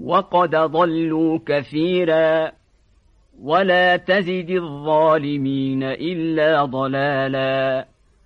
وقد ضلوا كثيرا ولا تزد الظالمين إلا ضلالا